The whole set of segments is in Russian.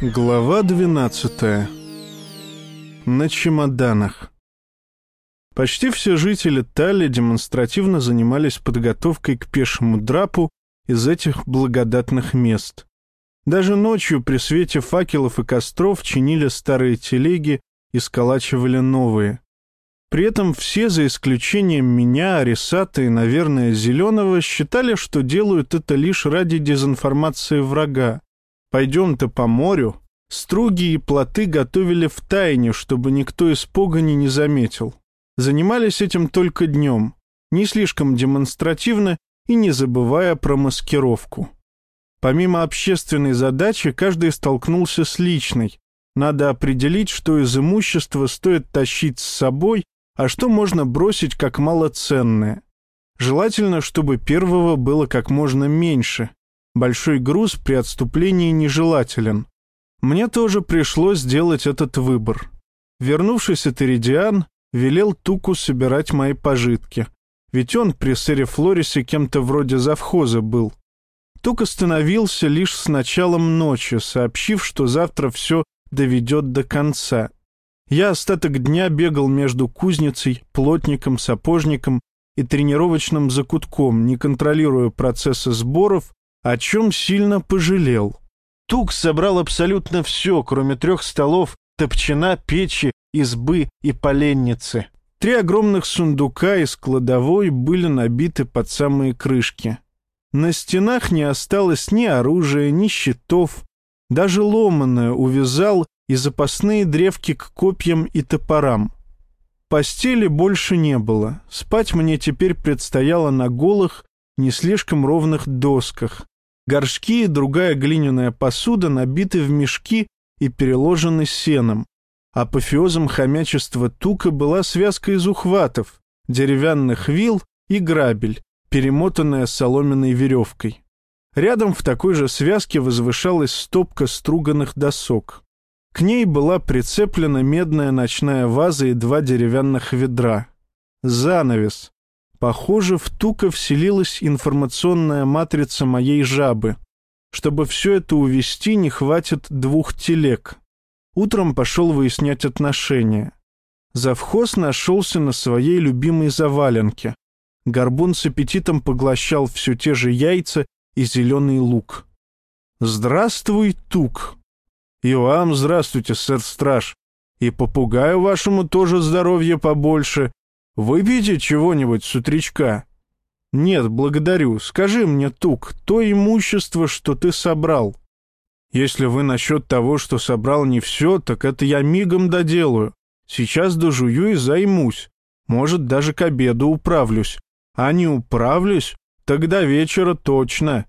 Глава 12. На чемоданах. Почти все жители Тали демонстративно занимались подготовкой к пешему драпу из этих благодатных мест. Даже ночью при свете факелов и костров чинили старые телеги и сколачивали новые. При этом все, за исключением меня, Арисата и, наверное, Зеленого, считали, что делают это лишь ради дезинформации врага. Пойдем-то по морю. Струги и плоты готовили в тайне, чтобы никто из погони не заметил. Занимались этим только днем, не слишком демонстративно и не забывая про маскировку. Помимо общественной задачи, каждый столкнулся с личной. Надо определить, что из имущества стоит тащить с собой, а что можно бросить как малоценное. Желательно, чтобы первого было как можно меньше, Большой груз при отступлении нежелателен. Мне тоже пришлось сделать этот выбор. Вернувшись от Иридиан, велел Туку собирать мои пожитки, ведь он при сэре Флорисе кем-то вроде завхоза был. Тук остановился лишь с началом ночи, сообщив, что завтра все доведет до конца. Я остаток дня бегал между кузницей, плотником, сапожником и тренировочным закутком, не контролируя процессы сборов о чем сильно пожалел. Тук собрал абсолютно все, кроме трех столов, топчина, печи, избы и поленницы. Три огромных сундука из кладовой были набиты под самые крышки. На стенах не осталось ни оружия, ни щитов. Даже ломаное увязал и запасные древки к копьям и топорам. Постели больше не было. Спать мне теперь предстояло на голых, не слишком ровных досках, Горшки и другая глиняная посуда набиты в мешки и переложены сеном. Апофеозом хомячества тука была связка из ухватов, деревянных вил и грабель, перемотанная соломенной веревкой. Рядом в такой же связке возвышалась стопка струганных досок. К ней была прицеплена медная ночная ваза и два деревянных ведра. Занавес, Похоже, в Тука вселилась информационная матрица моей жабы. Чтобы все это увести, не хватит двух телег. Утром пошел выяснять отношения. Завхоз нашелся на своей любимой заваленке. Горбун с аппетитом поглощал все те же яйца и зеленый лук. «Здравствуй, Тук!» «И вам здравствуйте, сэр-страж! И попугаю вашему тоже здоровья побольше, Выпейте чего-нибудь с утречка». «Нет, благодарю. Скажи мне, Тук, то имущество, что ты собрал». «Если вы насчет того, что собрал не все, так это я мигом доделаю. Сейчас дожую и займусь. Может, даже к обеду управлюсь. А не управлюсь, тогда вечера точно».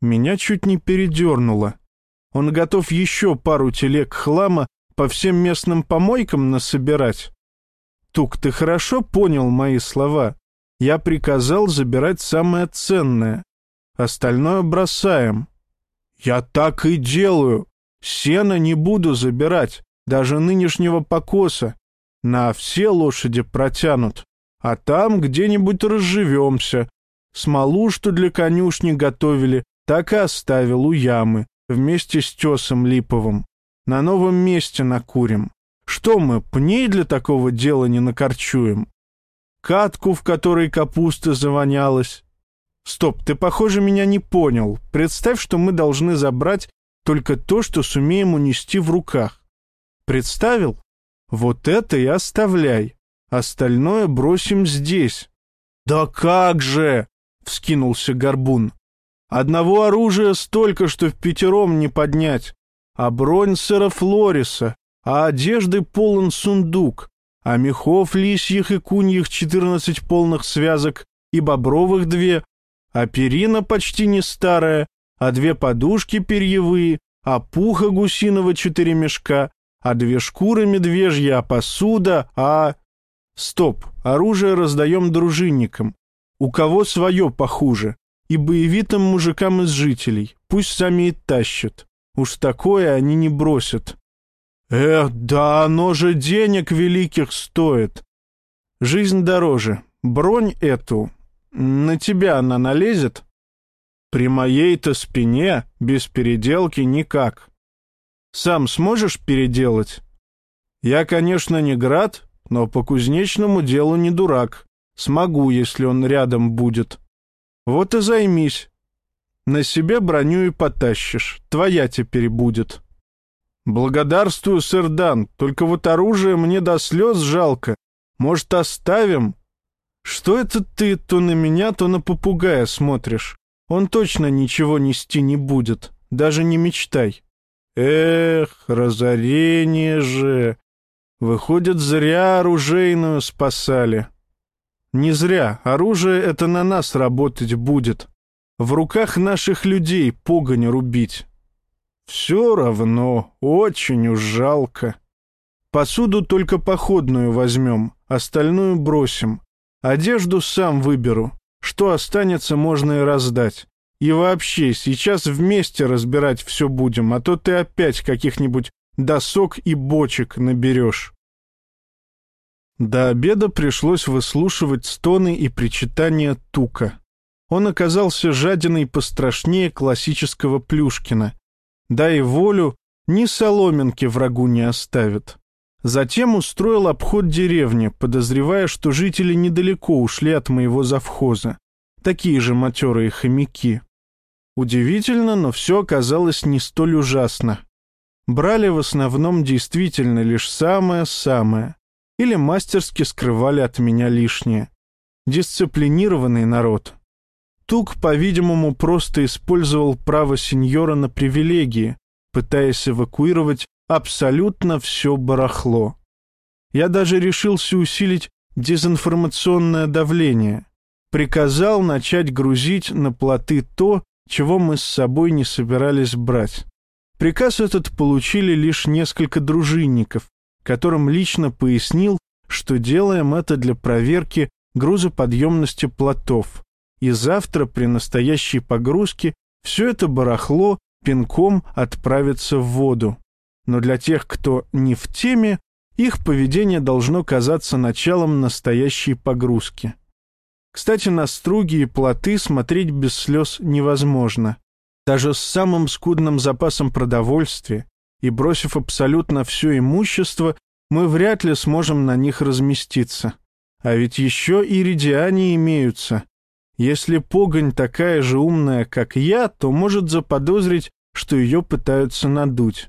Меня чуть не передернуло. Он готов еще пару телег хлама по всем местным помойкам насобирать. Тук, ты хорошо понял мои слова? Я приказал забирать самое ценное. Остальное бросаем. Я так и делаю. Сено не буду забирать, даже нынешнего покоса. На все лошади протянут. А там где-нибудь разживемся. Смолу, что для конюшни готовили, так и оставил у ямы, вместе с тесом липовым. На новом месте накурим. Что мы, пней для такого дела не накорчуем? Катку, в которой капуста завонялась. Стоп, ты, похоже, меня не понял. Представь, что мы должны забрать только то, что сумеем унести в руках. Представил? Вот это и оставляй. Остальное бросим здесь. Да как же! Вскинулся Горбун. Одного оружия столько, что в пятером не поднять. А бронь сэра Флориса, а одежды полон сундук, а мехов лисьих и куньих четырнадцать полных связок и бобровых две, а перина почти не старая, а две подушки перьевые, а пуха гусиного четыре мешка, а две шкуры медвежья, а посуда, а... Стоп, оружие раздаем дружинникам. У кого свое похуже. И боевитым мужикам из жителей. Пусть сами и тащат. Уж такое они не бросят. Эх, да оно же денег великих стоит. Жизнь дороже. Бронь эту, на тебя она налезет? При моей-то спине без переделки никак. Сам сможешь переделать? Я, конечно, не град, но по кузнечному делу не дурак. Смогу, если он рядом будет. Вот и займись. На себе броню и потащишь. Твоя теперь будет. Благодарствую, сэр Дан, только вот оружие мне до слез жалко. Может, оставим? Что это ты то на меня, то на попугая смотришь? Он точно ничего нести не будет. Даже не мечтай. Эх, разорение же. Выходит, зря оружейную спасали. Не зря. Оружие это на нас работать будет. В руках наших людей погонь рубить. Все равно очень уж жалко. Посуду только походную возьмем, остальную бросим. Одежду сам выберу. Что останется, можно и раздать. И вообще, сейчас вместе разбирать все будем, а то ты опять каких-нибудь досок и бочек наберешь. До обеда пришлось выслушивать стоны и причитания Тука. Он оказался жадиной пострашнее классического Плюшкина. Дай волю, ни соломинки врагу не оставит. Затем устроил обход деревни, подозревая, что жители недалеко ушли от моего завхоза. Такие же матерые хомяки. Удивительно, но все оказалось не столь ужасно. Брали в основном действительно лишь самое-самое. Или мастерски скрывали от меня лишнее. Дисциплинированный народ. Тук, по-видимому, просто использовал право сеньора на привилегии, пытаясь эвакуировать абсолютно все барахло. Я даже решился усилить дезинформационное давление. Приказал начать грузить на плоты то, чего мы с собой не собирались брать. Приказ этот получили лишь несколько дружинников, которым лично пояснил, что делаем это для проверки грузоподъемности плотов, и завтра при настоящей погрузке все это барахло пинком отправится в воду. Но для тех, кто не в теме, их поведение должно казаться началом настоящей погрузки. Кстати, на струги и плоты смотреть без слез невозможно. Даже с самым скудным запасом продовольствия и бросив абсолютно все имущество, мы вряд ли сможем на них разместиться. А ведь еще и редиане имеются. Если погонь такая же умная, как я, то может заподозрить, что ее пытаются надуть.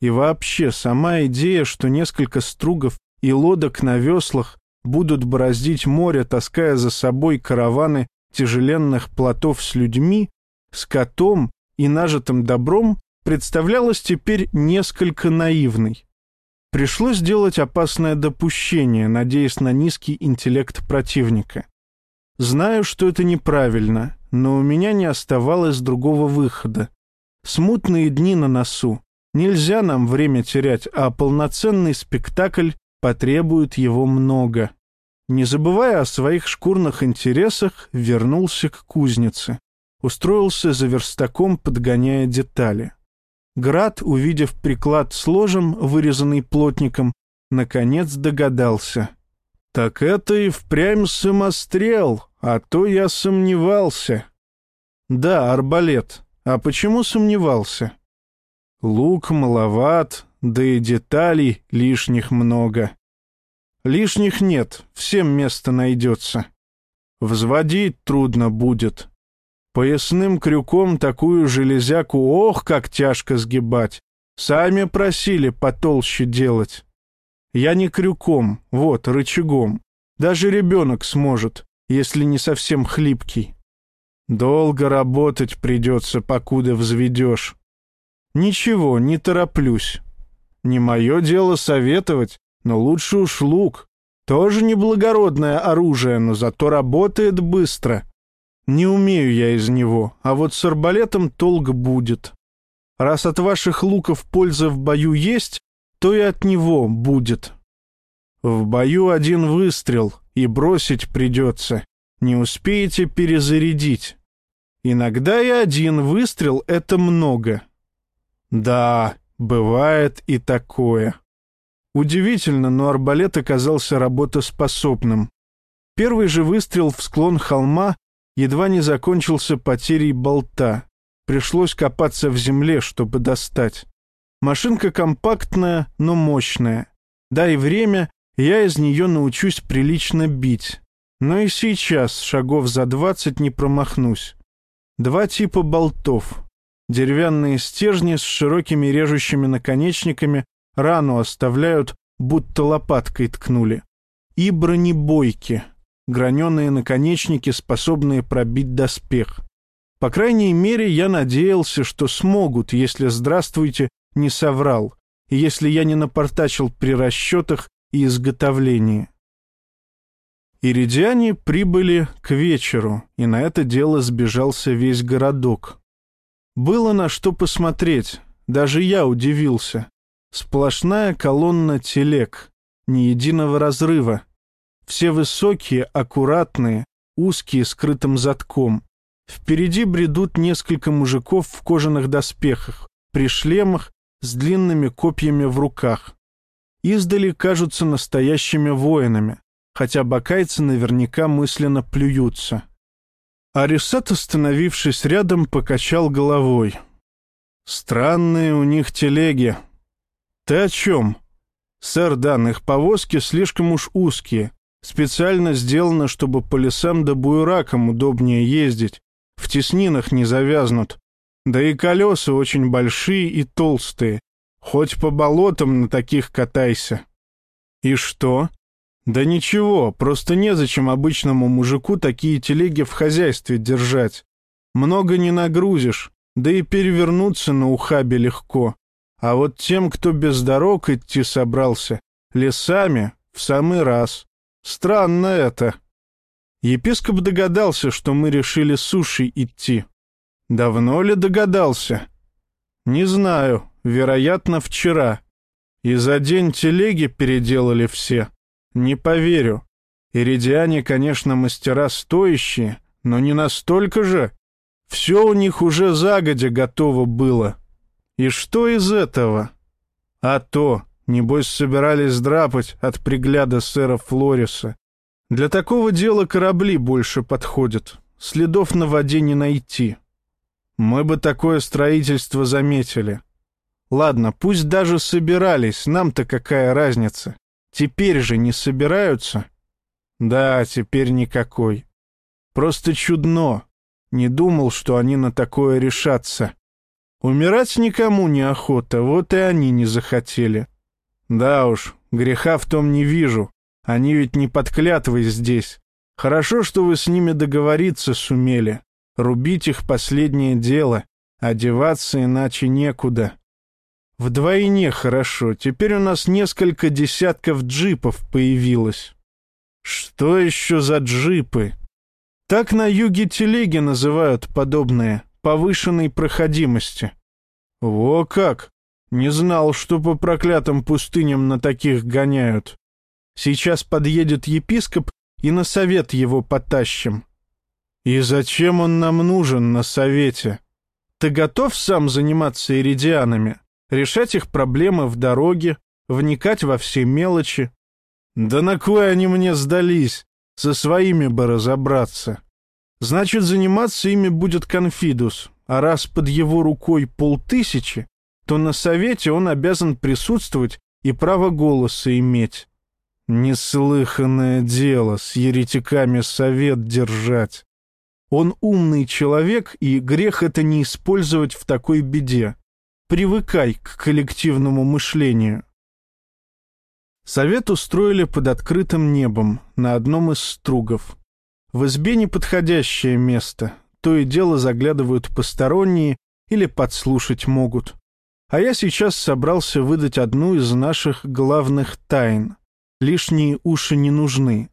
И вообще, сама идея, что несколько стругов и лодок на веслах будут бороздить море, таская за собой караваны тяжеленных плотов с людьми, скотом и нажитым добром, представлялась теперь несколько наивной. Пришлось сделать опасное допущение, надеясь на низкий интеллект противника. Знаю, что это неправильно, но у меня не оставалось другого выхода. Смутные дни на носу. Нельзя нам время терять, а полноценный спектакль потребует его много. Не забывая о своих шкурных интересах, вернулся к кузнице. Устроился за верстаком, подгоняя детали. Град, увидев приклад с ложем, вырезанный плотником, наконец догадался. «Так это и впрямь самострел, а то я сомневался». «Да, арбалет. А почему сомневался?» «Лук маловат, да и деталей лишних много. Лишних нет, всем место найдется. Взводить трудно будет. Поясным крюком такую железяку ох, как тяжко сгибать. Сами просили потолще делать. Я не крюком, вот, рычагом. Даже ребенок сможет, если не совсем хлипкий. Долго работать придется, покуда взведешь. Ничего, не тороплюсь. Не мое дело советовать, но лучше уж лук. Тоже неблагородное оружие, но зато работает быстро. Не умею я из него, а вот с арбалетом толк будет. Раз от ваших луков польза в бою есть, то и от него будет. В бою один выстрел, и бросить придется. Не успеете перезарядить. Иногда и один выстрел — это много. Да, бывает и такое. Удивительно, но арбалет оказался работоспособным. Первый же выстрел в склон холма едва не закончился потерей болта. Пришлось копаться в земле, чтобы достать. Машинка компактная, но мощная. Дай время, я из нее научусь прилично бить. Но и сейчас шагов за двадцать не промахнусь. Два типа болтов. Деревянные стержни с широкими режущими наконечниками рану оставляют, будто лопаткой ткнули. И бронебойки. Граненые наконечники, способные пробить доспех. По крайней мере, я надеялся, что смогут, если «здравствуйте» не соврал, если я не напортачил при расчетах и изготовлении. Иридиане прибыли к вечеру, и на это дело сбежался весь городок. Было на что посмотреть, даже я удивился. Сплошная колонна телег, ни единого разрыва. Все высокие, аккуратные, узкие, скрытым затком. Впереди бредут несколько мужиков в кожаных доспехах, при шлемах, с длинными копьями в руках. Издали кажутся настоящими воинами, хотя бакайцы наверняка мысленно плюются. Арисат, остановившись рядом, покачал головой. «Странные у них телеги». «Ты о чем?» «Сэр Дан, их повозки слишком уж узкие. Специально сделано, чтобы по лесам да буеракам удобнее ездить. В теснинах не завязнут. Да и колеса очень большие и толстые. Хоть по болотам на таких катайся». «И что?» «Да ничего, просто незачем обычному мужику такие телеги в хозяйстве держать. Много не нагрузишь, да и перевернуться на ухабе легко. А вот тем, кто без дорог идти собрался, лесами в самый раз. Странно это». Епископ догадался, что мы решили суши идти. Давно ли догадался? Не знаю, вероятно, вчера. И за день телеги переделали все. Не поверю. Иридиане, конечно, мастера стоящие, но не настолько же. Все у них уже загодя готово было. И что из этого? А то, небось, собирались драпать от пригляда сэра Флориса. Для такого дела корабли больше подходят. Следов на воде не найти. Мы бы такое строительство заметили. Ладно, пусть даже собирались, нам-то какая разница. Теперь же не собираются? Да, теперь никакой. Просто чудно. Не думал, что они на такое решатся. Умирать никому не охота, вот и они не захотели. Да уж, греха в том не вижу. Они ведь не под здесь. Хорошо, что вы с ними договориться сумели. Рубить их последнее дело. Одеваться иначе некуда. Вдвойне хорошо. Теперь у нас несколько десятков джипов появилось. Что еще за джипы? Так на юге телеги называют подобные, повышенной проходимости. Во как! Не знал, что по проклятым пустыням на таких гоняют. Сейчас подъедет епископ, и на совет его потащим. И зачем он нам нужен на совете? Ты готов сам заниматься иридианами? решать их проблемы в дороге, вникать во все мелочи. Да на кой они мне сдались? Со своими бы разобраться. Значит, заниматься ими будет Конфидус, а раз под его рукой полтысячи, то на совете он обязан присутствовать и право голоса иметь. Неслыханное дело с еретиками совет держать. Он умный человек, и грех это не использовать в такой беде. Привыкай к коллективному мышлению. Совет устроили под открытым небом на одном из стругов. В избе неподходящее место, то и дело заглядывают посторонние или подслушать могут. А я сейчас собрался выдать одну из наших главных тайн. Лишние уши не нужны.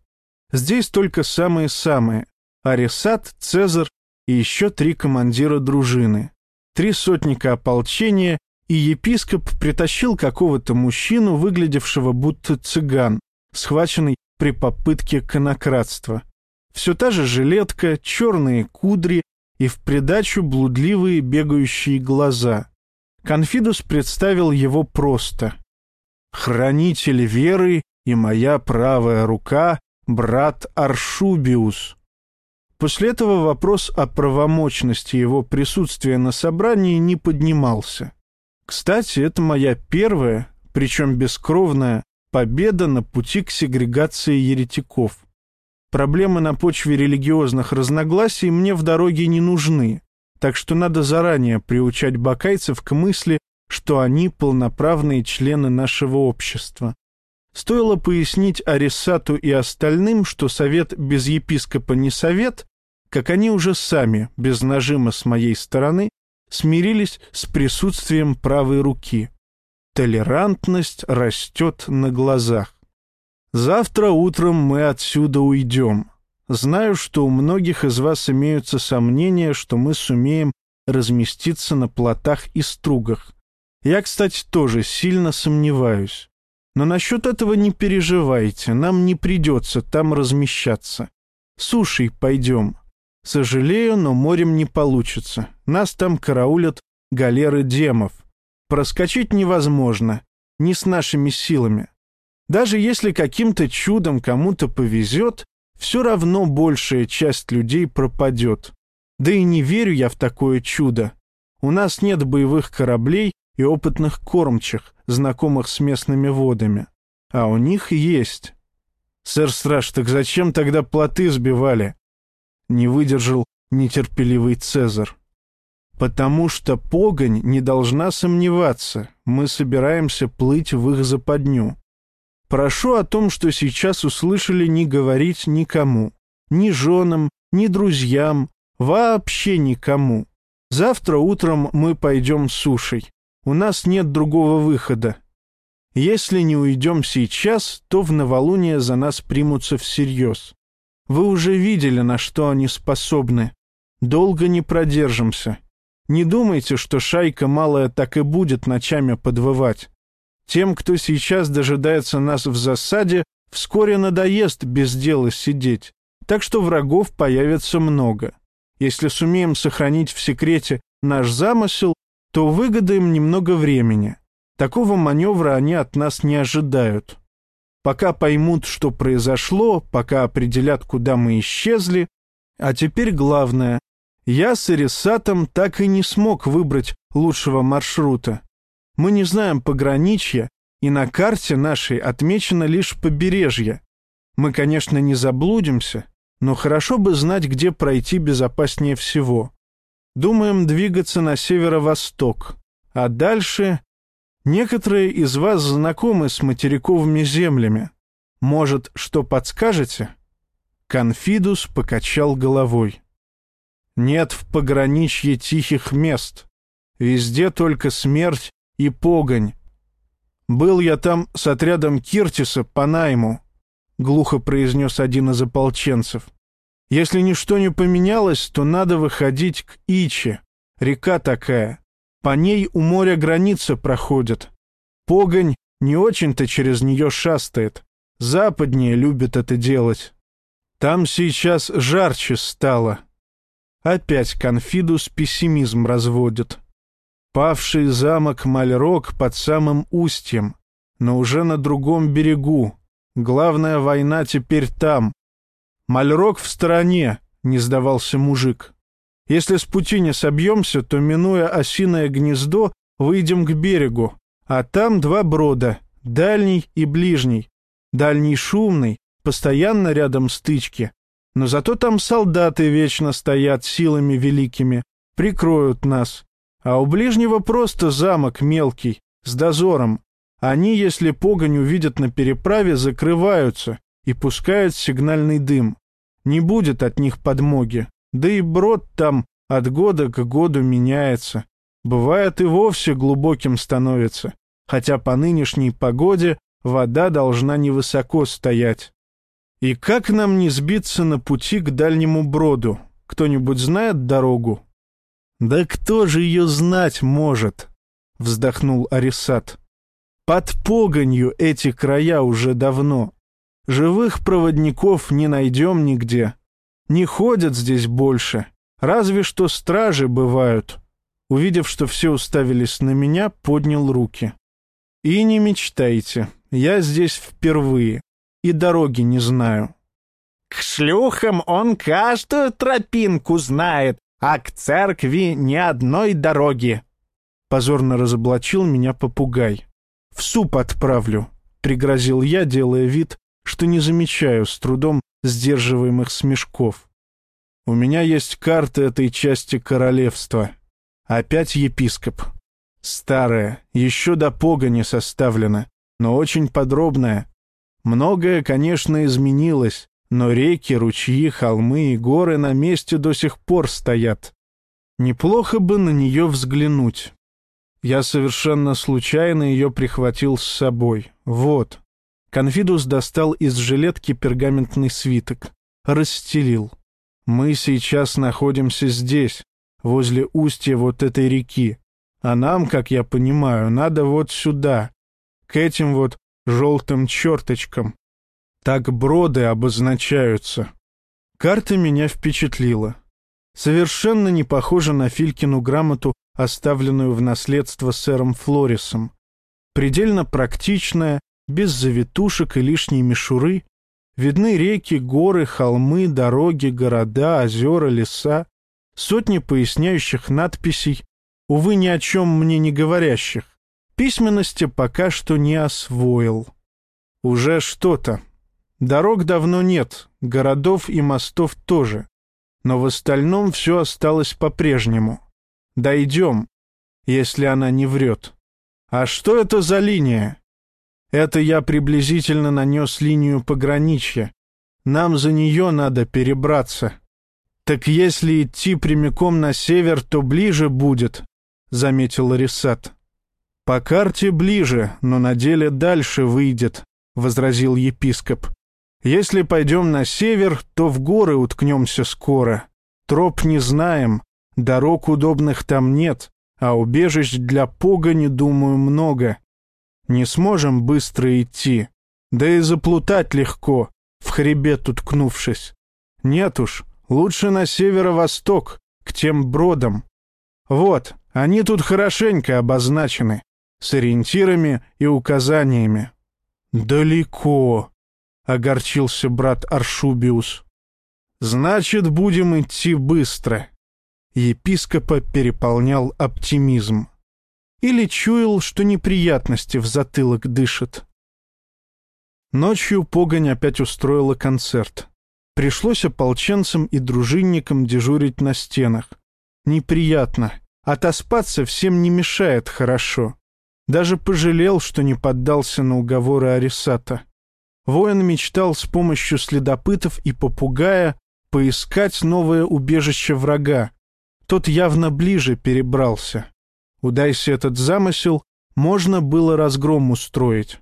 Здесь только самые-самые. Арисат, Цезарь и еще три командира дружины три сотника ополчения, и епископ притащил какого-то мужчину, выглядевшего будто цыган, схваченный при попытке конократства. Все та же жилетка, черные кудри и в придачу блудливые бегающие глаза. Конфидус представил его просто. «Хранитель веры и моя правая рука, брат Аршубиус». После этого вопрос о правомочности его присутствия на собрании не поднимался. Кстати, это моя первая, причем бескровная, победа на пути к сегрегации еретиков. Проблемы на почве религиозных разногласий мне в дороге не нужны, так что надо заранее приучать бакайцев к мысли, что они полноправные члены нашего общества. Стоило пояснить Арисату и остальным, что совет без епископа не совет, как они уже сами, без нажима с моей стороны, смирились с присутствием правой руки. Толерантность растет на глазах. Завтра утром мы отсюда уйдем. Знаю, что у многих из вас имеются сомнения, что мы сумеем разместиться на плотах и стругах. Я, кстати, тоже сильно сомневаюсь. Но насчет этого не переживайте, нам не придется там размещаться. Сушей пойдем. Сожалею, но морем не получится. Нас там караулят галеры демов. Проскочить невозможно, не с нашими силами. Даже если каким-то чудом кому-то повезет, все равно большая часть людей пропадет. Да и не верю я в такое чудо. У нас нет боевых кораблей и опытных кормчих, знакомых с местными водами. А у них есть. Сэр Страж, так зачем тогда плоты сбивали? Не выдержал нетерпеливый Цезарь. Потому что погонь не должна сомневаться, мы собираемся плыть в их западню. Прошу о том, что сейчас услышали, не говорить никому. Ни женам, ни друзьям, вообще никому. Завтра утром мы пойдем сушей. У нас нет другого выхода. Если не уйдем сейчас, то в новолуние за нас примутся всерьез. Вы уже видели, на что они способны. Долго не продержимся. Не думайте, что шайка малая так и будет ночами подвывать. Тем, кто сейчас дожидается нас в засаде, вскоре надоест без дела сидеть, так что врагов появится много. Если сумеем сохранить в секрете наш замысел, то выгодаем немного времени. Такого маневра они от нас не ожидают. Пока поймут, что произошло, пока определят, куда мы исчезли. А теперь главное. Я с Эрисатом так и не смог выбрать лучшего маршрута. Мы не знаем пограничья, и на карте нашей отмечено лишь побережье. Мы, конечно, не заблудимся, но хорошо бы знать, где пройти безопаснее всего. Думаем двигаться на северо-восток. А дальше... Некоторые из вас знакомы с материковыми землями. Может, что подскажете?» Конфидус покачал головой. «Нет в пограничье тихих мест. Везде только смерть и погонь. Был я там с отрядом Киртиса по найму», — глухо произнес один из ополченцев. Если ничто не поменялось, то надо выходить к Иче. Река такая. По ней у моря граница проходит. Погонь не очень-то через нее шастает. Западнее любит это делать. Там сейчас жарче стало. Опять Конфидус пессимизм разводит. Павший замок Мальрок под самым устьем, но уже на другом берегу. Главная война теперь там, «Мальрок в стороне», — не сдавался мужик. «Если с пути не собьемся, то, минуя осиное гнездо, выйдем к берегу, а там два брода, дальний и ближний. Дальний шумный, постоянно рядом стычки, но зато там солдаты вечно стоят силами великими, прикроют нас. А у ближнего просто замок мелкий, с дозором. Они, если погонь увидят на переправе, закрываются, и пускают сигнальный дым. Не будет от них подмоги. Да и брод там от года к году меняется. Бывает и вовсе глубоким становится, хотя по нынешней погоде вода должна невысоко стоять. И как нам не сбиться на пути к дальнему броду? Кто-нибудь знает дорогу? Да кто же ее знать может? Вздохнул Арисат. Под погонью эти края уже давно. Живых проводников не найдем нигде. Не ходят здесь больше. Разве что стражи бывают. Увидев, что все уставились на меня, поднял руки. И не мечтайте. Я здесь впервые. И дороги не знаю. К шлюхам он каждую тропинку знает, а к церкви ни одной дороги. Позорно разоблачил меня попугай. «В суп отправлю», — пригрозил я, делая вид, что не замечаю с трудом сдерживаемых смешков. «У меня есть карта этой части королевства. Опять епископ. Старая, еще до погони составлена, но очень подробная. Многое, конечно, изменилось, но реки, ручьи, холмы и горы на месте до сих пор стоят. Неплохо бы на нее взглянуть. Я совершенно случайно ее прихватил с собой. Вот. Конфидус достал из жилетки пергаментный свиток. Расстелил. Мы сейчас находимся здесь, возле устья вот этой реки. А нам, как я понимаю, надо вот сюда, к этим вот желтым черточкам. Так броды обозначаются. Карта меня впечатлила. Совершенно не похожа на Филькину грамоту, оставленную в наследство сэром Флорисом. Предельно практичная, без завитушек и лишней мишуры. Видны реки, горы, холмы, дороги, города, озера, леса. Сотни поясняющих надписей, увы, ни о чем мне не говорящих. Письменности пока что не освоил. Уже что-то. Дорог давно нет, городов и мостов тоже. Но в остальном все осталось по-прежнему. Дойдем, если она не врет. А что это за линия? Это я приблизительно нанес линию пограничья. Нам за нее надо перебраться. Так если идти прямиком на север, то ближе будет, — заметил Рисат. «По карте ближе, но на деле дальше выйдет», — возразил епископ. «Если пойдем на север, то в горы уткнемся скоро. Троп не знаем, дорог удобных там нет, а убежищ для погони, думаю, много. Не сможем быстро идти, да и заплутать легко, в хребет уткнувшись. Нет уж, лучше на северо-восток, к тем бродам. Вот, они тут хорошенько обозначены с ориентирами и указаниями. «Далеко», — огорчился брат Аршубиус. «Значит, будем идти быстро». Епископа переполнял оптимизм. Или чуял, что неприятности в затылок дышат. Ночью погонь опять устроила концерт. Пришлось ополченцам и дружинникам дежурить на стенах. Неприятно. Отоспаться всем не мешает хорошо. Даже пожалел, что не поддался на уговоры Арисата. Воин мечтал с помощью следопытов и попугая поискать новое убежище врага. Тот явно ближе перебрался. Удайся этот замысел, можно было разгром устроить.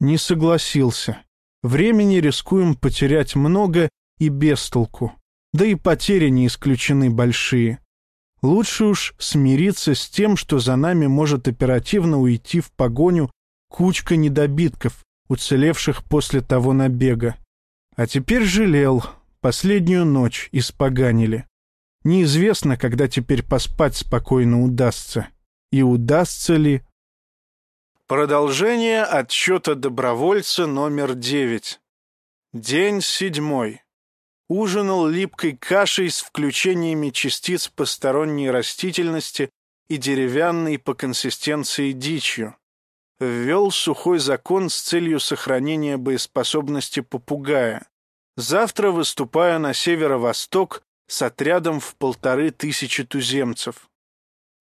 Не согласился. Времени рискуем потерять много и без толку. Да и потери не исключены большие. Лучше уж смириться с тем, что за нами может оперативно уйти в погоню кучка недобитков, уцелевших после того набега. А теперь жалел, последнюю ночь испоганили. Неизвестно, когда теперь поспать спокойно удастся. И удастся ли... Продолжение отчета добровольца номер девять. День седьмой ужинал липкой кашей с включениями частиц посторонней растительности и деревянной по консистенции дичью. Ввел сухой закон с целью сохранения боеспособности попугая. Завтра выступаю на северо-восток с отрядом в полторы тысячи туземцев.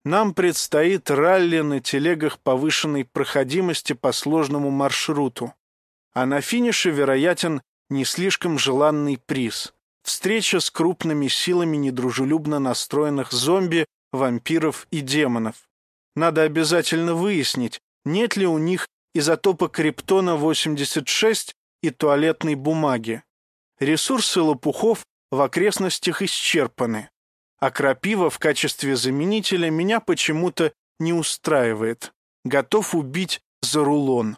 Нам предстоит ралли на телегах повышенной проходимости по сложному маршруту, а на финише вероятен не слишком желанный приз — встреча с крупными силами недружелюбно настроенных зомби, вампиров и демонов. Надо обязательно выяснить, нет ли у них изотопа Криптона-86 и туалетной бумаги. Ресурсы лопухов в окрестностях исчерпаны, а крапива в качестве заменителя меня почему-то не устраивает. Готов убить за рулон.